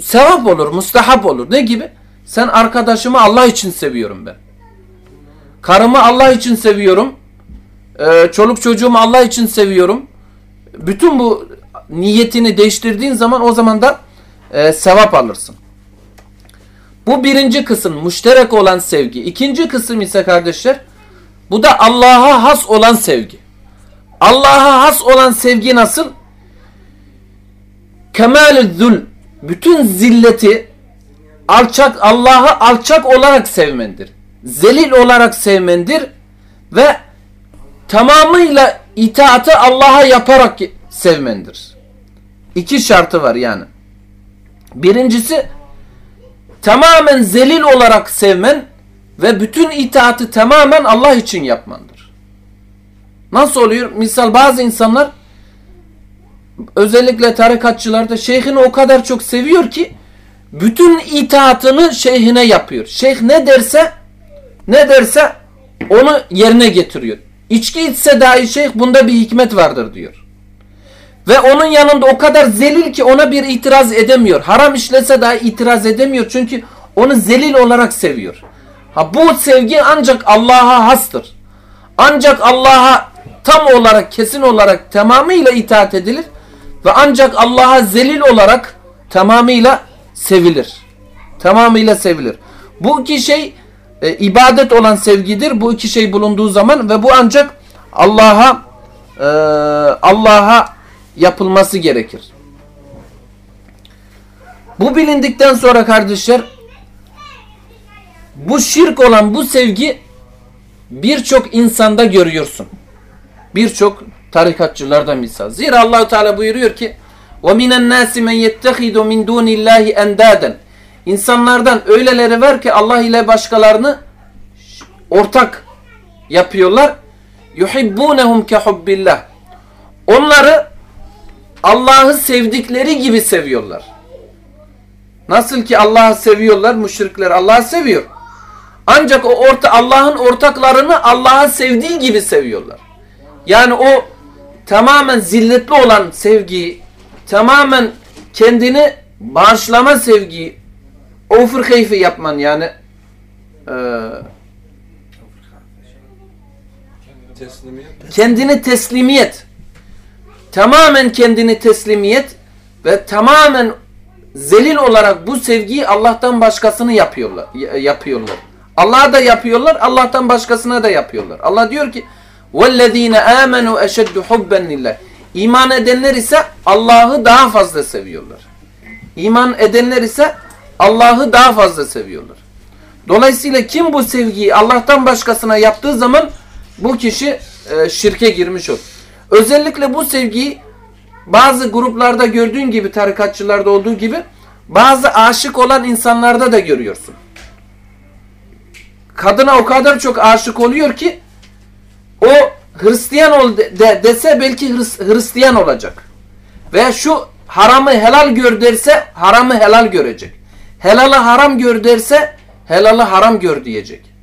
sevap olur, mustahap olur. Ne gibi? Sen arkadaşımı Allah için seviyorum ben. Karımı Allah için seviyorum. E, çoluk çocuğumu Allah için seviyorum. Bütün bu niyetini değiştirdiğin zaman o zaman da e, sevap alırsın. Bu birinci kısım müşterek olan sevgi. İkinci kısım ise kardeşler bu da Allah'a has olan sevgi. Allah'a has olan sevgi nasıl? Kemal-i zul. Bütün zilleti alçak Allah'ı alçak olarak sevmendir. Zelil olarak sevmendir ve tamamıyla itaatı Allah'a yaparak sevmendir. İki şartı var yani. Birincisi tamamen zelil olarak sevmen ve bütün itaatı tamamen Allah için yapmandır. Nasıl oluyor? Misal bazı insanlar özellikle tarikatçılarda şeyhini o kadar çok seviyor ki bütün itaatını şeyhine yapıyor. Şeyh ne derse ne derse onu yerine getiriyor. İçki içse dahi şeyh bunda bir hikmet vardır diyor. Ve onun yanında o kadar zelil ki ona bir itiraz edemiyor. Haram işlese dahi itiraz edemiyor. Çünkü onu zelil olarak seviyor. Ha bu sevgi ancak Allah'a hastır. Ancak Allah'a tam olarak, kesin olarak tamamıyla itaat edilir. Ve ancak Allah'a zelil olarak tamamıyla sevilir. Tamamıyla sevilir. Bu iki şey e, ibadet olan sevgidir. Bu iki şey bulunduğu zaman ve bu ancak Allah'a e, Allah'a yapılması gerekir. Bu bilindikten sonra kardeşler bu şirk olan bu sevgi birçok insanda görüyorsun. Birçok tarikatçılarda misal. Zira Allahu Teala buyuruyor ki: "Ve minen nasi men yettehidu min dunillahi endaden." İnsanlardan öyleleri var ki Allah ile başkalarını ortak yapıyorlar. Ke hubbillah. Onları Allah'ı sevdikleri gibi seviyorlar. Nasıl ki Allah'ı seviyorlar, müşrikler Allah'ı seviyor. Ancak o orta Allah'ın ortaklarını Allah'a sevdiği gibi seviyorlar. Yani o tamamen zilletli olan sevgiyi, tamamen kendini bağışlama sevgiyi, ofur keyfi yapman yani e, kendini teslimiyet tamamen kendini teslimiyet ve tamamen zelil olarak bu sevgiyi Allah'tan başkasını yapıyorlar. yapıyorlar. Allah'a da yapıyorlar, Allah'tan başkasına da yapıyorlar. Allah diyor ki: "Vellezine amenu eşeddu hubben lillah." İman edenler ise Allah'ı daha fazla seviyorlar. İman edenler ise Allah'ı daha fazla seviyorlar. Dolayısıyla kim bu sevgiyi Allah'tan başkasına yaptığı zaman bu kişi e, şirke girmiş olur. Özellikle bu sevgiyi bazı gruplarda gördüğün gibi tarikatçılarda olduğu gibi bazı aşık olan insanlarda da görüyorsun. Kadına o kadar çok aşık oluyor ki o Hristiyan ol de, dese belki Hristiyan olacak. Veya şu haramı helal gör derse haramı helal görecek. Helalı haram gör derse helalı haram gör diyecek.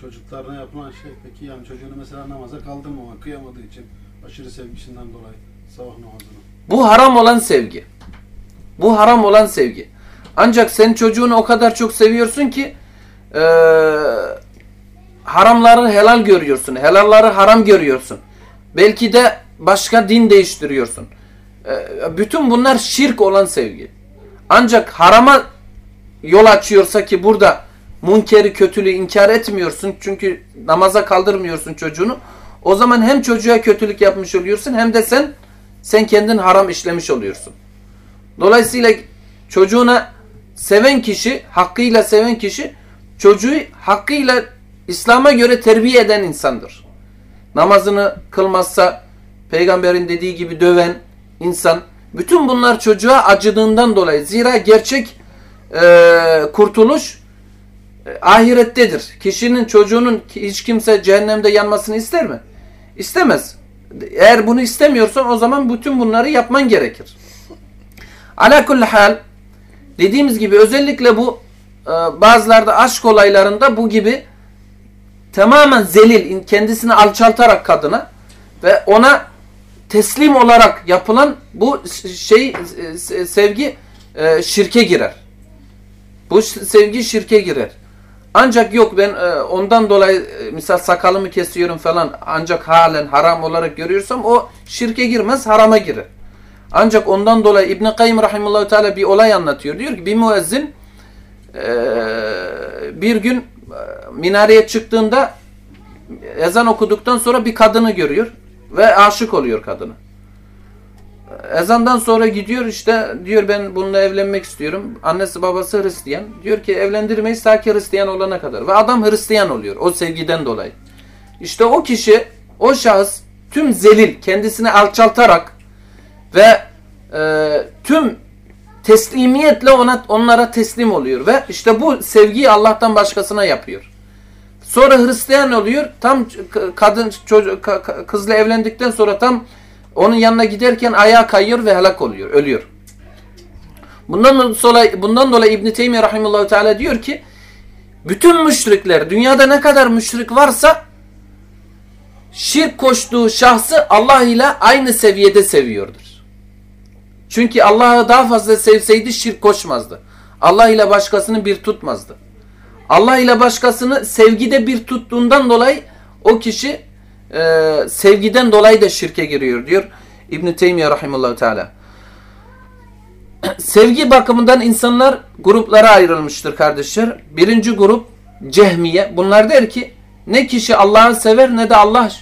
Çocuklarına yapılan şey peki yani çocuğunu mesela namaza kaldırmama kıyamadığı için aşırı sevgisinden dolayı sabah namazını. Bu haram olan sevgi. Bu haram olan sevgi. Ancak sen çocuğunu o kadar çok seviyorsun ki e, haramları helal görüyorsun. Helalları haram görüyorsun. Belki de başka din değiştiriyorsun. E, bütün bunlar şirk olan sevgi. Ancak harama yol açıyorsa ki burada munkeri kötülüğü inkar etmiyorsun. Çünkü namaza kaldırmıyorsun çocuğunu. O zaman hem çocuğa kötülük yapmış oluyorsun hem de sen sen kendin haram işlemiş oluyorsun. Dolayısıyla çocuğuna seven kişi, hakkıyla seven kişi çocuğu hakkıyla İslam'a göre terbiye eden insandır. Namazını kılmazsa peygamberin dediği gibi döven insan. Bütün bunlar çocuğa acıdığından dolayı. Zira gerçek e, kurtuluş e, ahirettedir. Kişinin çocuğunun hiç kimse cehennemde yanmasını ister mi? İstemez. Eğer bunu istemiyorsan o zaman bütün bunları yapman gerekir. Ala kulli hal dediğimiz gibi özellikle bu e, bazılarda aşk olaylarında bu gibi tamamen zelil kendisini alçaltarak kadına ve ona teslim olarak yapılan bu şey e, sevgi e, şirke girer. Bu sevgi şirke girer. Ancak yok ben ondan dolayı misal sakalımı kesiyorum falan ancak halen haram olarak görüyorsam o şirke girmez harama girer. Ancak ondan dolayı İbn Kayyim rahimehullah teala bir olay anlatıyor. Diyor ki bir müezzin bir gün minareye çıktığında ezan okuduktan sonra bir kadını görüyor ve aşık oluyor kadını. Ezandan sonra gidiyor işte diyor ben bununla evlenmek istiyorum. Annesi babası Hristiyan. Diyor ki evlendirmeyiz ta ki Hristiyan olana kadar. Ve adam Hristiyan oluyor o sevgiden dolayı. İşte o kişi, o şahıs tüm zelil kendisini alçaltarak ve e, tüm teslimiyetle ona onlara teslim oluyor ve işte bu sevgiyi Allah'tan başkasına yapıyor. Sonra Hristiyan oluyor. Tam kadın çocuk kızla evlendikten sonra tam onun yanına giderken ayağa kayıyor ve helak oluyor, ölüyor. Bundan dolayı bundan dolayı İbn Teymiyye rahimehullah teala diyor ki bütün müşrikler dünyada ne kadar müşrik varsa şirk koştuğu şahsı Allah ile aynı seviyede seviyordur. Çünkü Allah'ı daha fazla sevseydi şirk koşmazdı. Allah ile başkasını bir tutmazdı. Allah ile başkasını sevgide bir tuttuğundan dolayı o kişi e, sevgiden dolayı da şirke giriyor diyor İbn Teymiyye rahimehullah teala. Sevgi bakımından insanlar gruplara ayrılmıştır kardeşler. Birinci grup Cehmiye. Bunlar der ki ne kişi Allah'ı sever ne de Allah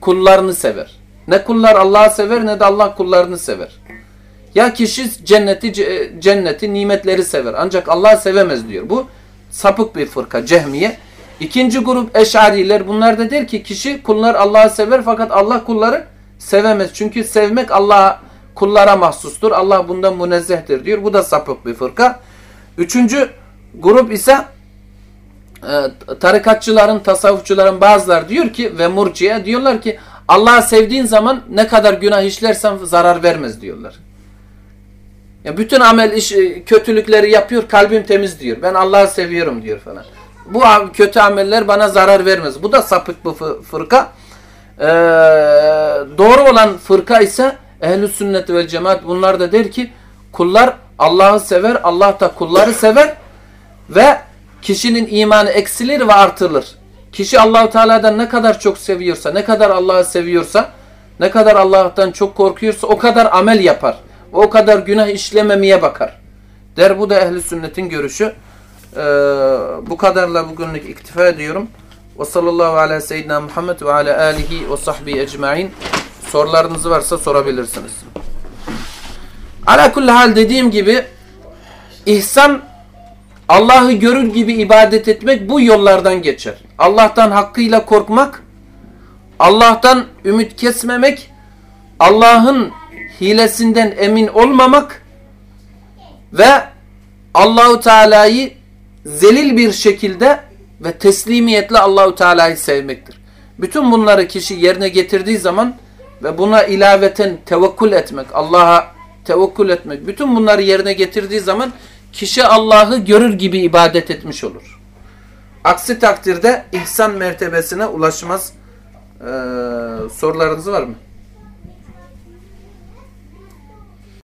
kullarını sever. Ne kullar Allah'ı sever ne de Allah kullarını sever. Ya kişi cenneti cenneti nimetleri sever ancak Allah'ı sevemez diyor. Bu sapık bir fırka cehmiye. İkinci grup eşariler bunlar da der ki kişi kullar Allah'ı sever fakat Allah kulları sevemez. Çünkü sevmek Allah'a kullara mahsustur. Allah bundan münezzehtir diyor. Bu da sapık bir fırka. Üçüncü grup ise e, tarikatçıların, tasavvufçuların bazıları diyor ki ve murciye diyorlar ki Allah'ı sevdiğin zaman ne kadar günah işlersen zarar vermez diyorlar. Ya bütün amel iş e, kötülükleri yapıyor, kalbim temiz diyor. Ben Allah'ı seviyorum diyor falan. Bu kötü ameller bana zarar vermez. Bu da sapık bu fırka. Ee, doğru olan fırka ise ehl sünnet ve cemaat bunlar da der ki kullar Allah'ı sever, Allah da kulları sever ve kişinin imanı eksilir ve artırılır. Kişi Allahu Teala'dan ne kadar çok seviyorsa, ne kadar Allah'ı seviyorsa, ne kadar Allah'tan çok korkuyorsa o kadar amel yapar o kadar günah işlememeye bakar. Der bu da ehli sünnetin görüşü. Ee, bu kadarla bugünlük iktifa ediyorum. Ve sallallahu ala seyyidina Muhammed ve ala alihi ve sahbihi ecma'in. sorularınız varsa sorabilirsiniz. Ala kulli hal dediğim gibi ihsan Allah'ı görür gibi ibadet etmek bu yollardan geçer. Allah'tan hakkıyla korkmak, Allah'tan ümit kesmemek, Allah'ın hilesinden emin olmamak ve Allahu Teala'yı zelil bir şekilde ve teslimiyetle Allahu Teala'yı sevmektir. Bütün bunları kişi yerine getirdiği zaman ve buna ilaveten tevekkül etmek, Allah'a tevekkül etmek, bütün bunları yerine getirdiği zaman kişi Allah'ı görür gibi ibadet etmiş olur. Aksi takdirde ihsan mertebesine ulaşmaz. Ee, sorularınız var mı?